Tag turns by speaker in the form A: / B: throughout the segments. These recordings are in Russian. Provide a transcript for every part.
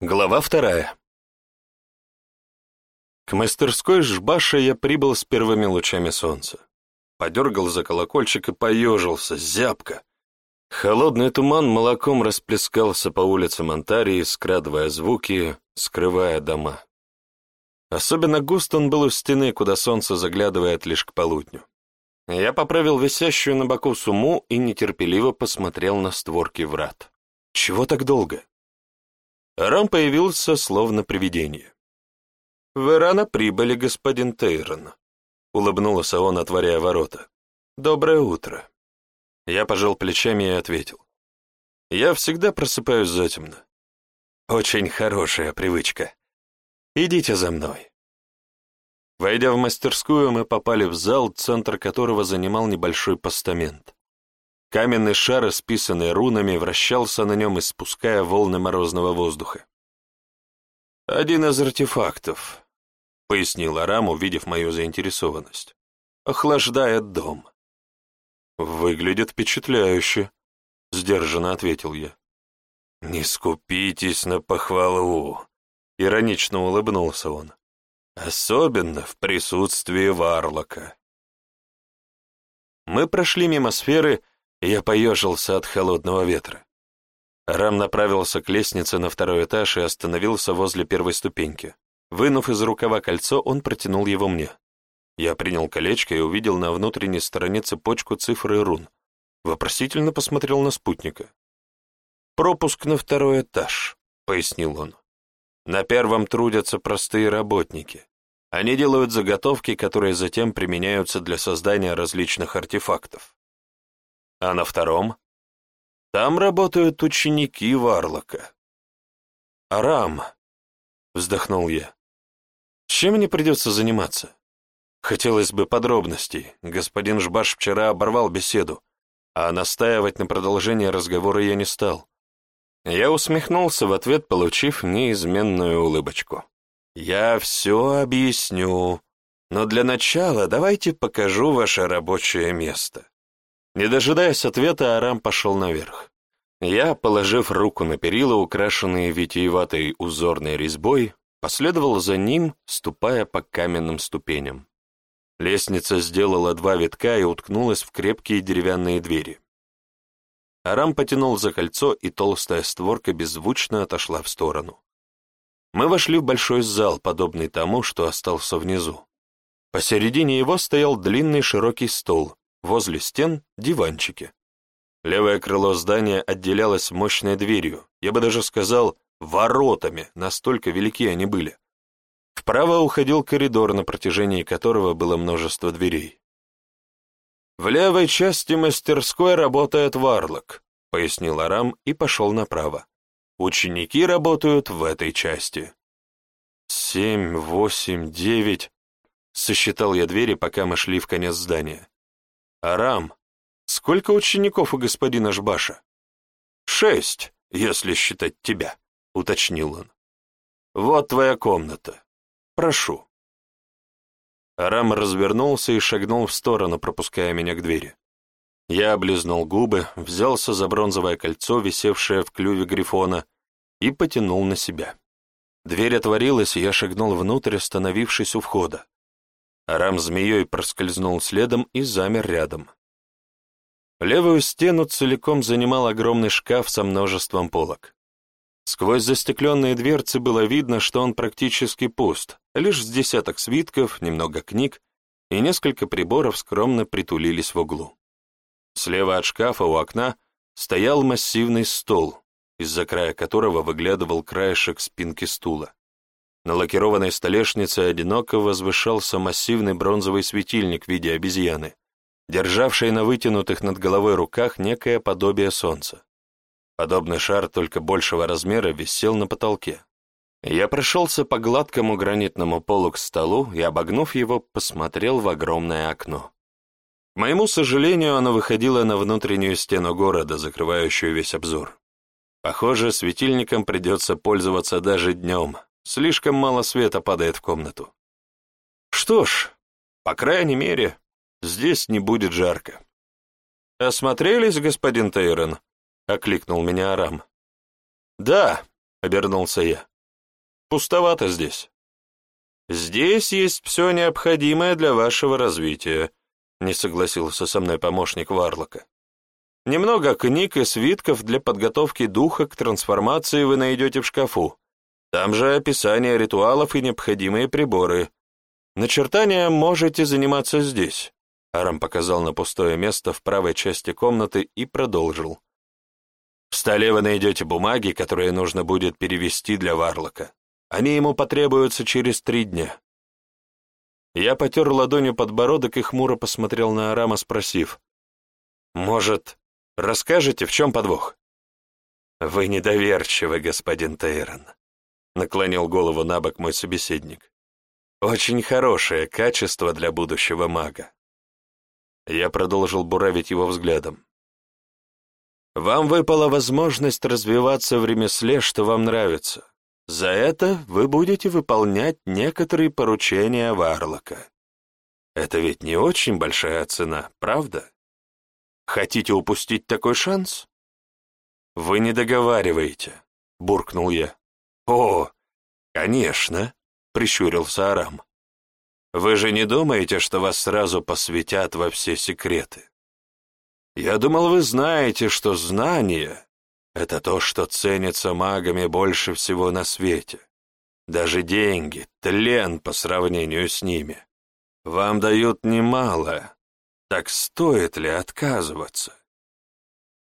A: Глава вторая. К мастерской жбаша я прибыл с первыми лучами солнца. Подергал за колокольчик и поежился, зябко. Холодный туман молоком расплескался по улицам Антарии, скрадывая звуки, скрывая дома. Особенно густ он был у стены, куда солнце заглядывает лишь к полудню. Я поправил висящую на боку сумму и нетерпеливо посмотрел на створки врат. Чего так долго? Рам появился словно привидение. «Вы рано прибыли, господин Тейрон», — улыбнулся он, отворяя ворота. «Доброе утро». Я пожал плечами и ответил. «Я всегда просыпаюсь затемно. Очень хорошая привычка. Идите за мной». Войдя в мастерскую, мы попали в зал, центр которого занимал небольшой постамент. Каменный шар, исписанный рунами, вращался на нем, испуская волны морозного воздуха. «Один из артефактов», — пояснил Арам, увидев мою заинтересованность. «Охлаждает дом». «Выглядит впечатляюще», — сдержанно ответил я. «Не скупитесь на похвалу», — иронично улыбнулся он. «Особенно в присутствии Варлока». Мы прошли мимо сферы, я поежился от холодного ветра. Рам направился к лестнице на второй этаж и остановился возле первой ступеньки. Вынув из рукава кольцо, он протянул его мне. Я принял колечко и увидел на внутренней стороне цепочку цифр и рун. Вопросительно посмотрел на спутника. «Пропуск на второй этаж», — пояснил он. «На первом трудятся простые работники. Они делают заготовки, которые затем применяются для создания различных артефактов. А на втором? Там работают ученики Варлока. «Арам», — вздохнул я, — «чем мне придется заниматься?» Хотелось бы подробностей. Господин Жбаш вчера оборвал беседу, а настаивать на продолжении разговора я не стал. Я усмехнулся в ответ, получив неизменную улыбочку. «Я все объясню, но для начала давайте покажу ваше рабочее место». Не дожидаясь ответа, Арам пошел наверх. Я, положив руку на перила, украшенные витиеватой узорной резьбой, последовал за ним, ступая по каменным ступеням. Лестница сделала два витка и уткнулась в крепкие деревянные двери. Арам потянул за кольцо, и толстая створка беззвучно отошла в сторону. Мы вошли в большой зал, подобный тому, что остался внизу. Посередине его стоял длинный широкий стол, Возле стен — диванчики. Левое крыло здания отделялось мощной дверью, я бы даже сказал, воротами, настолько велики они были. Вправо уходил коридор, на протяжении которого было множество дверей. «В левой части мастерской работает варлок», — пояснил Арам и пошел направо. «Ученики работают в этой части». «Семь, восемь, девять...» — сосчитал я двери, пока мы шли в конец здания. «Арам, сколько учеников у господина Жбаша?» «Шесть, если считать тебя», — уточнил он. «Вот твоя комната. Прошу». Арам развернулся и шагнул в сторону, пропуская меня к двери. Я облизнул губы, взялся за бронзовое кольцо, висевшее в клюве грифона, и потянул на себя. Дверь отворилась, и я шагнул внутрь, остановившись у входа. Арам змеей проскользнул следом и замер рядом. Левую стену целиком занимал огромный шкаф со множеством полок. Сквозь застекленные дверцы было видно, что он практически пуст, лишь с десяток свитков, немного книг и несколько приборов скромно притулились в углу. Слева от шкафа у окна стоял массивный стол, из-за края которого выглядывал краешек спинки стула. На лакированной столешнице одиноко возвышался массивный бронзовый светильник в виде обезьяны, державший на вытянутых над головой руках некое подобие солнца. Подобный шар только большего размера висел на потолке. Я прошелся по гладкому гранитному полу к столу и, обогнув его, посмотрел в огромное окно. К моему сожалению, оно выходило на внутреннюю стену города, закрывающую весь обзор. Похоже, светильником придется пользоваться даже днем, Слишком мало света падает в комнату. Что ж, по крайней мере, здесь не будет жарко. «Осмотрелись, господин Тейрон?» — окликнул меня Арам. «Да», — обернулся я. пустовато здесь». «Здесь есть все необходимое для вашего развития», — не согласился со мной помощник Варлока. «Немного книг и свитков для подготовки духа к трансформации вы найдете в шкафу. Там же описание ритуалов и необходимые приборы. Начертанием можете заниматься здесь». Арам показал на пустое место в правой части комнаты и продолжил. «В столе вы найдете бумаги, которые нужно будет перевести для Варлока. Они ему потребуются через три дня». Я потер ладонью подбородок и хмуро посмотрел на Арама, спросив, «Может, расскажете, в чем подвох?» «Вы недоверчивы, господин Тейрон», — наклонил голову на бок мой собеседник. «Очень хорошее качество для будущего мага». Я продолжил буравить его взглядом. «Вам выпала возможность развиваться в ремесле, что вам нравится. За это вы будете выполнять некоторые поручения Варлока. Это ведь не очень большая цена, правда? Хотите упустить такой шанс? Вы не договариваете, буркнул я. О, конечно, прищурился Арам. Вы же не думаете, что вас сразу посвятят во все секреты? Я думал, вы знаете, что знание это то, что ценится магами больше всего на свете. Даже деньги, тлен по сравнению с ними. Вам дают немало. Так стоит ли отказываться?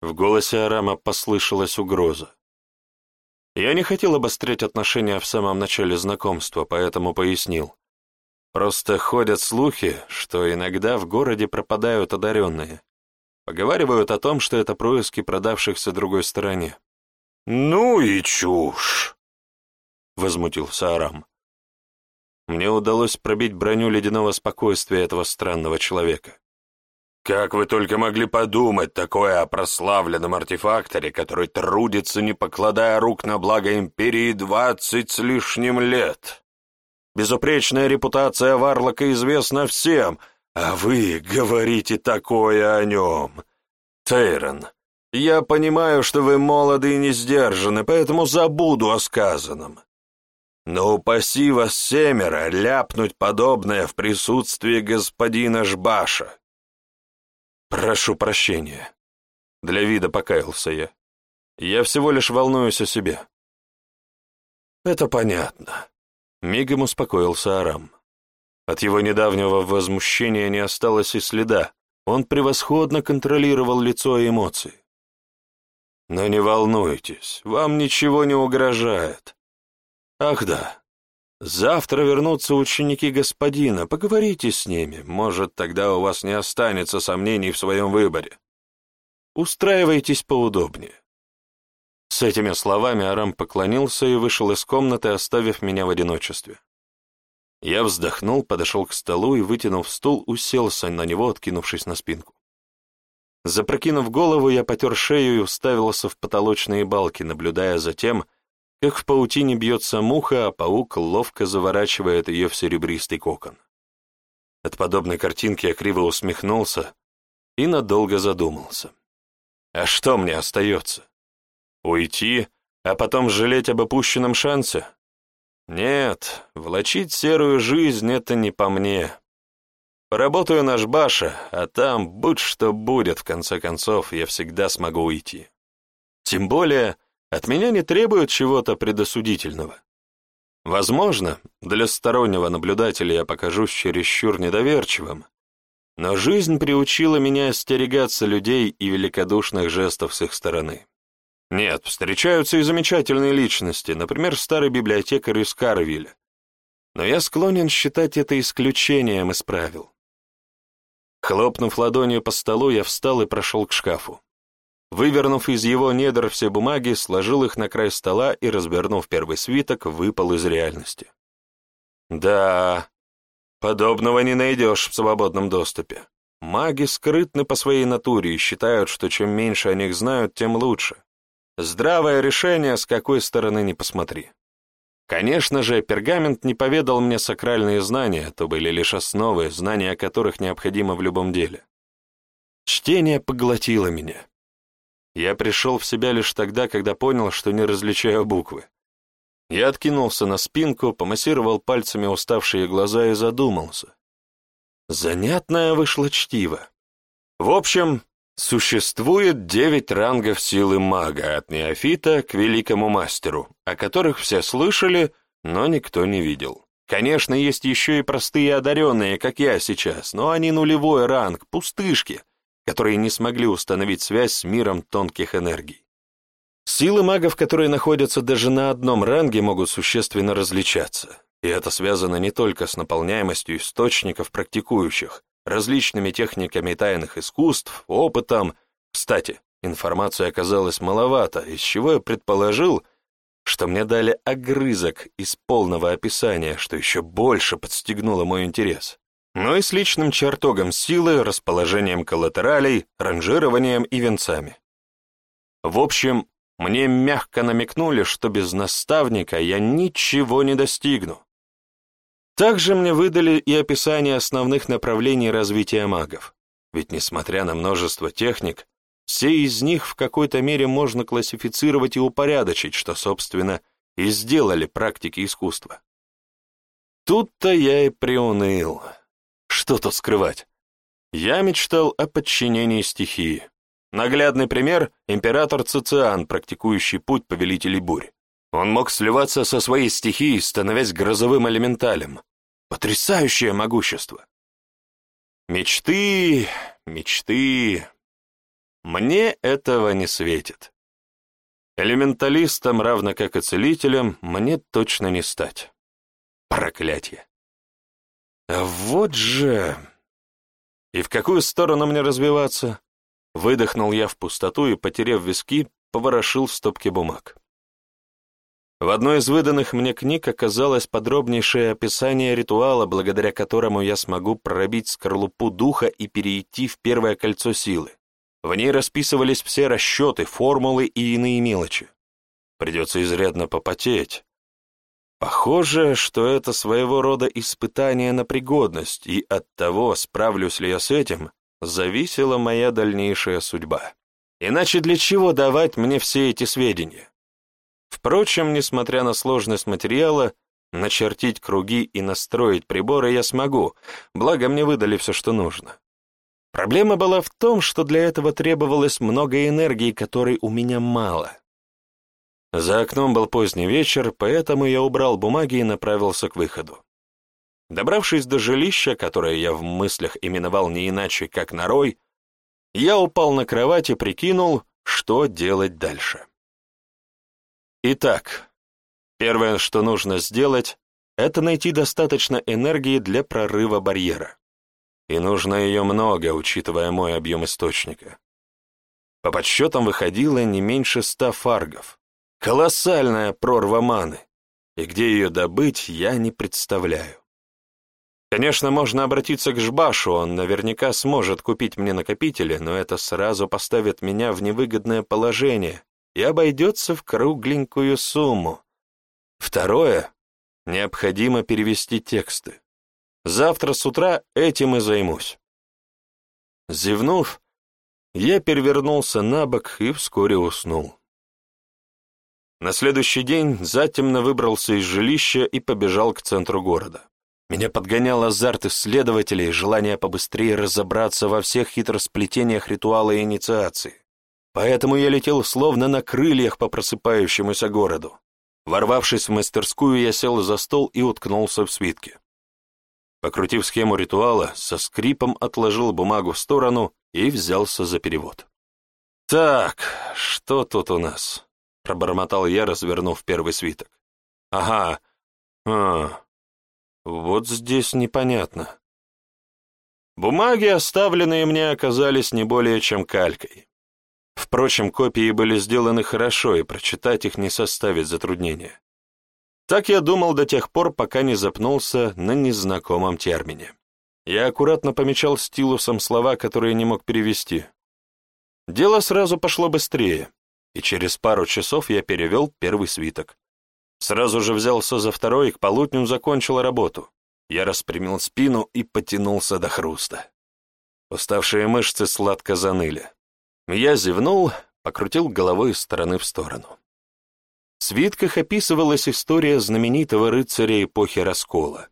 A: В голосе Арама послышалась угроза. Я не хотел обострять отношения в самом начале знакомства, поэтому пояснил. Просто ходят слухи, что иногда в городе пропадают одаренные. Поговаривают о том, что это происки продавшихся другой стороне. «Ну и чушь!» — возмутился Арам. Мне удалось пробить броню ледяного спокойствия этого странного человека. «Как вы только могли подумать такое о прославленном артефакторе, который трудится, не покладая рук на благо Империи двадцать с лишним лет? Безупречная репутация Варлока известна всем — а вы говорите такое о нем. Тейрон, я понимаю, что вы молоды и не сдержаны, поэтому забуду о сказанном. Но упаси вас семеро ляпнуть подобное в присутствии господина Жбаша. Прошу прощения. Для вида покаялся я. Я всего лишь волнуюсь о себе. Это понятно. Мигом успокоился Арам. От его недавнего возмущения не осталось и следа. Он превосходно контролировал лицо и эмоции. Но не волнуйтесь, вам ничего не угрожает. Ах да, завтра вернутся ученики господина, поговорите с ними, может, тогда у вас не останется сомнений в своем выборе. Устраивайтесь поудобнее. С этими словами Арам поклонился и вышел из комнаты, оставив меня в одиночестве. Я вздохнул, подошел к столу и, вытянув стул, уселся на него, откинувшись на спинку. Запрокинув голову, я потер шею и уставился в потолочные балки, наблюдая за тем, как в паутине бьется муха, а паук ловко заворачивает ее в серебристый кокон. От подобной картинки я криво усмехнулся и надолго задумался. А что мне остается? Уйти, а потом жалеть об опущенном шансе? Нет, влачить серую жизнь — это не по мне. Поработаю на Жбаша, а там будь что будет, в конце концов, я всегда смогу уйти. Тем более, от меня не требуют чего-то предосудительного. Возможно, для стороннего наблюдателя я покажусь чересчур недоверчивым, но жизнь приучила меня остерегаться людей и великодушных жестов с их стороны. Нет, встречаются и замечательные личности, например, старый библиотекарь из Карвиля. Но я склонен считать это исключением из правил. Хлопнув ладонью по столу, я встал и прошел к шкафу. Вывернув из его недр все бумаги, сложил их на край стола и, развернув первый свиток, выпал из реальности. Да, подобного не найдешь в свободном доступе. Маги скрытны по своей натуре и считают, что чем меньше о них знают, тем лучше. Здравое решение, с какой стороны ни посмотри. Конечно же, пергамент не поведал мне сакральные знания, то были лишь основы, знания которых необходимо в любом деле. Чтение поглотило меня. Я пришел в себя лишь тогда, когда понял, что не различаю буквы. Я откинулся на спинку, помассировал пальцами уставшие глаза и задумался. Занятное вышло чтиво. В общем, существует девять рангов силы мага, от неофита к великому мастеру, о которых все слышали, но никто не видел. Конечно, есть еще и простые одаренные, как я сейчас, но они нулевой ранг, пустышки, которые не смогли установить связь с миром тонких энергий. Силы магов, которые находятся даже на одном ранге, могут существенно различаться. И это связано не только с наполняемостью источников практикующих, различными техниками тайных искусств, опытом. Кстати, информации оказалось маловато, из чего я предположил, что мне дали огрызок из полного описания, что еще больше подстегнуло мой интерес. Но и с личным чертогом силы, расположением коллатералей, ранжированием и венцами. В общем, мне мягко намекнули, что без наставника я ничего не достигну. Также мне выдали и описание основных направлений развития магов. Ведь несмотря на множество техник, все из них в какой-то мере можно классифицировать и упорядочить, что, собственно, и сделали практики искусства. Тут-то я и приуныл. Что тут скрывать? Я мечтал о подчинении стихии. Наглядный пример — император Цициан, практикующий путь повелителей бурь. Он мог сливаться со своей стихией, становясь грозовым элементалем. Потрясающее могущество. Мечты, мечты. Мне этого не светит. Элементалистом, равно как и целителем, мне точно не стать. Проклятье. А вот же... И в какую сторону мне развиваться? Выдохнул я в пустоту и, потеряв виски, поворошил в стопке бумаг. В одной из выданных мне книг оказалось подробнейшее описание ритуала, благодаря которому я смогу пробить скорлупу духа и перейти в первое кольцо силы. В ней расписывались все расчеты, формулы и иные мелочи. Придется изрядно попотеть. Похоже, что это своего рода испытание на пригодность, и от того, справлюсь ли я с этим, зависела моя дальнейшая судьба. Иначе для чего давать мне все эти сведения? Впрочем, несмотря на сложность материала, начертить круги и настроить приборы я смогу, благо мне выдали все, что нужно. Проблема была в том, что для этого требовалось много энергии, которой у меня мало. За окном был поздний вечер, поэтому я убрал бумаги и направился к выходу. Добравшись до жилища, которое я в мыслях именовал не иначе, как норой, я упал на кровать и прикинул, что делать дальше. Итак, первое, что нужно сделать, это найти достаточно энергии для прорыва барьера. И нужно ее много, учитывая мой объем источника. По подсчетам выходило не меньше ста фаргов. Колоссальная прорва маны. И где ее добыть, я не представляю. Конечно, можно обратиться к Жбашу, он наверняка сможет купить мне накопители, но это сразу поставит меня в невыгодное положение и обойдется в кругленькую сумму. Второе — необходимо перевести тексты. Завтра с утра этим и займусь. Зевнув, я перевернулся на бок и вскоре уснул. На следующий день затемно выбрался из жилища и побежал к центру города. Меня подгонял азарт исследователей, желание побыстрее разобраться во всех хитросплетениях ритуала и инициации. Поэтому я летел словно на крыльях по просыпающемуся городу. Ворвавшись в мастерскую, я сел за стол и уткнулся в свитки. Покрутив схему ритуала, со скрипом отложил бумагу в сторону и взялся за перевод. «Так, что тут у нас?» — пробормотал я, развернув первый свиток. «Ага, а, вот здесь непонятно. Бумаги, оставленные мне, оказались не более чем калькой. Впрочем, копии были сделаны хорошо, и прочитать их не составит затруднения. Так я думал до тех пор, пока не запнулся на незнакомом термине. Я аккуратно помечал стилусом слова, которые не мог перевести. Дело сразу пошло быстрее, и через пару часов я перевел первый свиток. Сразу же взялся за второй и к полудню закончил работу. Я распрямил спину и потянулся до хруста. Уставшие мышцы сладко заныли. Я зевнул, покрутил головой из стороны в сторону. В свитках описывалась история знаменитого рыцаря эпохи Раскола.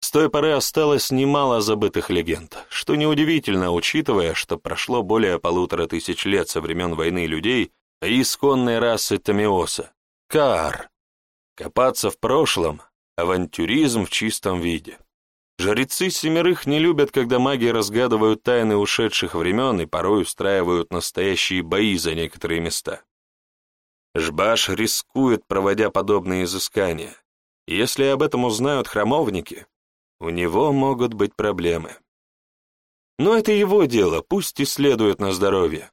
A: С той поры осталось немало забытых легенд, что неудивительно, учитывая, что прошло более полутора тысяч лет со времен войны людей исконной расы Томиоса, Каар. Копаться в прошлом — авантюризм в чистом виде. Жрецы семерых не любят, когда маги разгадывают тайны ушедших времен и порой устраивают настоящие бои за некоторые места. Жбаш рискует, проводя подобные изыскания. Если об этом узнают храмовники, у него могут быть проблемы. Но это его дело, пусть исследует на здоровье.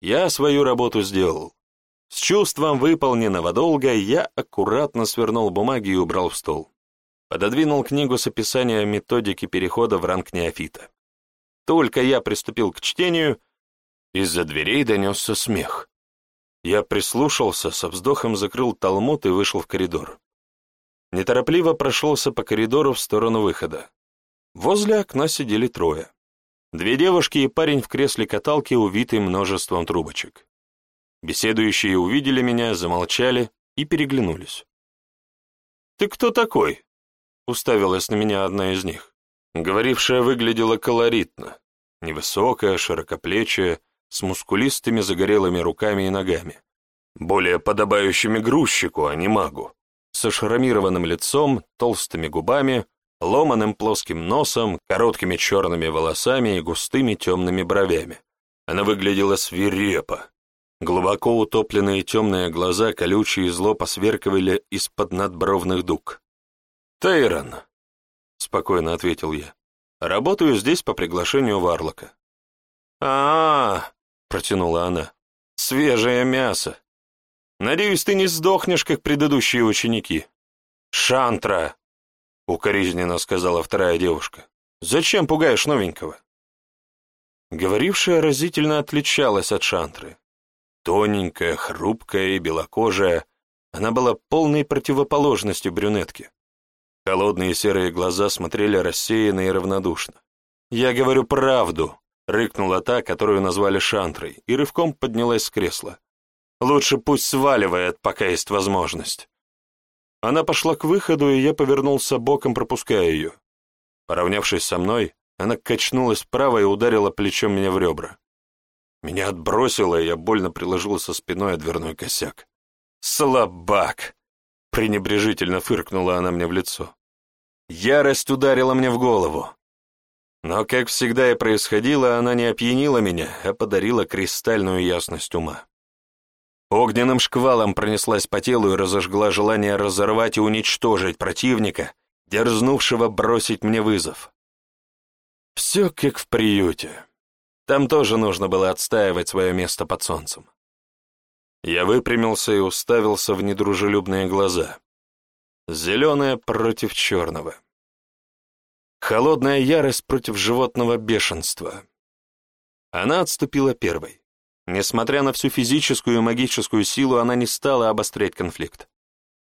A: Я свою работу сделал. С чувством выполненного долга я аккуратно свернул бумаги и убрал в стол. Пододвинул книгу с описанием методики перехода в ранг неофита. Только я приступил к чтению, из-за дверей донесся смех. Я прислушался, со вздохом закрыл талмуд и вышел в коридор. Неторопливо прошелся по коридору в сторону выхода. Возле окна сидели трое. Две девушки и парень в кресле каталки, увитый множеством трубочек. Беседующие увидели меня, замолчали и переглянулись. «Ты кто такой?» — уставилась на меня одна из них. Говорившая выглядела колоритно. Невысокая, широкоплечая, с мускулистыми загорелыми руками и ногами. Более подобающими грузчику, а не магу со шрамированным лицом, толстыми губами, ломаным плоским носом, короткими черными волосами и густыми темными бровями. Она выглядела свирепо. Глубоко утопленные темные глаза, колючие зло посверкивали из-под надбровных дуг. «Тейрон», — спокойно ответил я, — «работаю здесь по приглашению Варлока». «А-а-а», — протянула она, — «свежее мясо. Надеюсь, ты не сдохнешь, как предыдущие ученики. Шантра, укоризненно сказала вторая девушка. Зачем пугаешь новенького? Говорившая разительно отличалась от Шантры. Тоненькая, хрупкая и белокожая, она была полной противоположностью брюнетки. Холодные серые глаза смотрели рассеянно и равнодушно. «Я говорю правду», — рыкнула та, которую назвали Шантрой, и рывком поднялась с кресла. Лучше пусть сваливает, пока есть возможность. Она пошла к выходу, и я повернулся боком, пропуская ее. Поравнявшись со мной, она качнулась вправо и ударила плечом меня в ребра. Меня отбросило, и я больно приложил со спиной о дверной косяк. «Слабак!» — пренебрежительно фыркнула она мне в лицо. Ярость ударила мне в голову. Но, как всегда и происходило, она не опьянила меня, а подарила кристальную ясность ума. Огненным шквалом пронеслась по телу и разожгла желание разорвать и уничтожить противника, дерзнувшего бросить мне вызов. Все как в приюте. Там тоже нужно было отстаивать свое место под солнцем. Я выпрямился и уставился в недружелюбные глаза. Зеленое против черного. Холодная ярость против животного бешенства. Она отступила первой. Несмотря на всю физическую и магическую силу, она не стала обострять конфликт.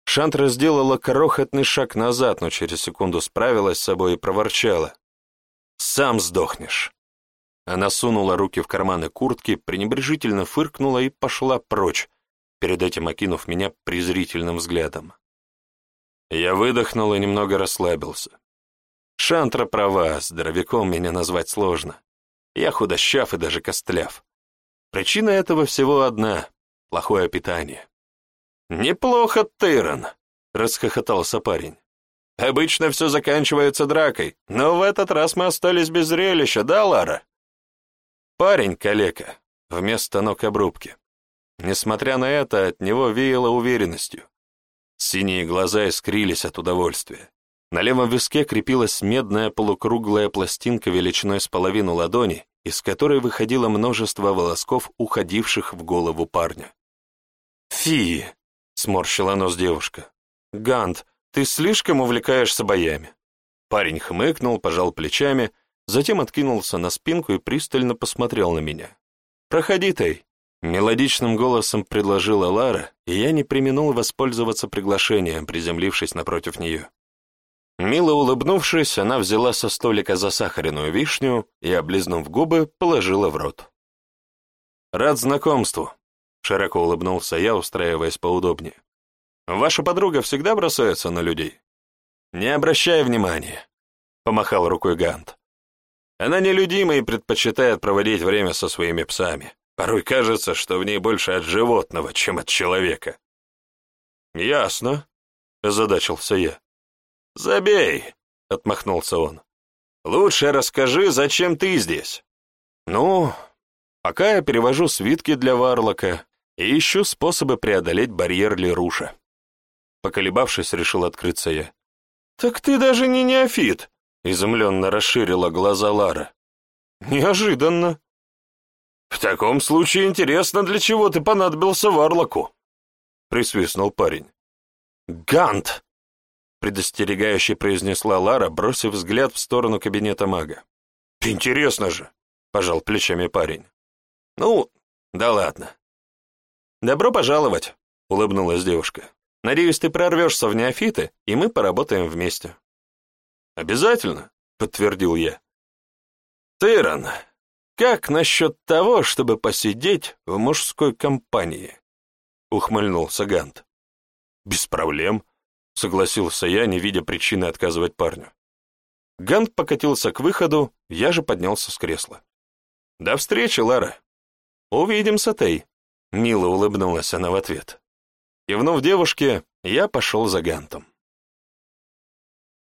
A: Шантра сделала крохотный шаг назад, но через секунду справилась с собой и проворчала. «Сам сдохнешь». Она сунула руки в карманы куртки, пренебрежительно фыркнула и пошла прочь, перед этим окинув меня презрительным взглядом. Я выдохнул и немного расслабился. Шантра права, здоровяком меня назвать сложно. Я худощав и даже костляв. Причина этого всего одна — плохое питание. «Неплохо, Тейрон», — расхохотался парень. «Обычно все заканчивается дракой, но в этот раз мы остались без зрелища, да, Лара?» Парень калека, вместо ног обрубки. Несмотря на это, от него веяло уверенностью. Синие глаза искрились от удовольствия. На левом виске крепилась медная полукруглая пластинка величиной с половину ладони из которой выходило множество волосков, уходивших в голову парня. «Фи!» — сморщила нос девушка. «Гант, ты слишком увлекаешься боями». Парень хмыкнул, пожал плечами, затем откинулся на спинку и пристально посмотрел на меня. «Проходи, Тэй!» — мелодичным голосом предложила Лара, и я не применул воспользоваться приглашением, приземлившись напротив нее. Мило улыбнувшись, она взяла со столика засахаренную вишню и, облизнув губы, положила в рот. «Рад знакомству», — широко улыбнулся я, устраиваясь поудобнее. Ваша подруга всегда бросается на людей?» «Не обращай внимания», — помахал рукой Гант. «Она нелюдима и предпочитает проводить время со своими псами. Порой кажется, что в ней больше от животного, чем от человека». «Ясно», — озадачился я. «Забей», — отмахнулся он. «Лучше расскажи, зачем ты здесь?» «Ну, пока я перевожу свитки для Варлока и ищу способы преодолеть барьер Леруша». Поколебавшись, решил открыться я. «Так ты даже не неофит!» — изумленно расширила глаза Лара. «Неожиданно!» «В таком случае интересно, для чего ты понадобился Варлоку?» — присвистнул парень. «Гант!» — предостерегающе произнесла Лара, бросив взгляд в сторону кабинета мага. «Интересно же!» — пожал плечами парень. «Ну, да ладно». «Добро пожаловать!» — улыбнулась девушка. Надеюсь, ты прорвешься в неофиты, и мы поработаем вместе». «Обязательно», — подтвердил я. «Тыран, как насчет того, чтобы посидеть в мужской компании?» — ухмыльнулся Гант. «Без проблем», — согласился я, не видя причины отказывать парню. Гант покатился к выходу, я же поднялся с кресла. «До встречи, Лара!» «Увидимся, Тей!» — мило улыбнулась она в ответ. Кивнув девушке, я пошел за Гантом.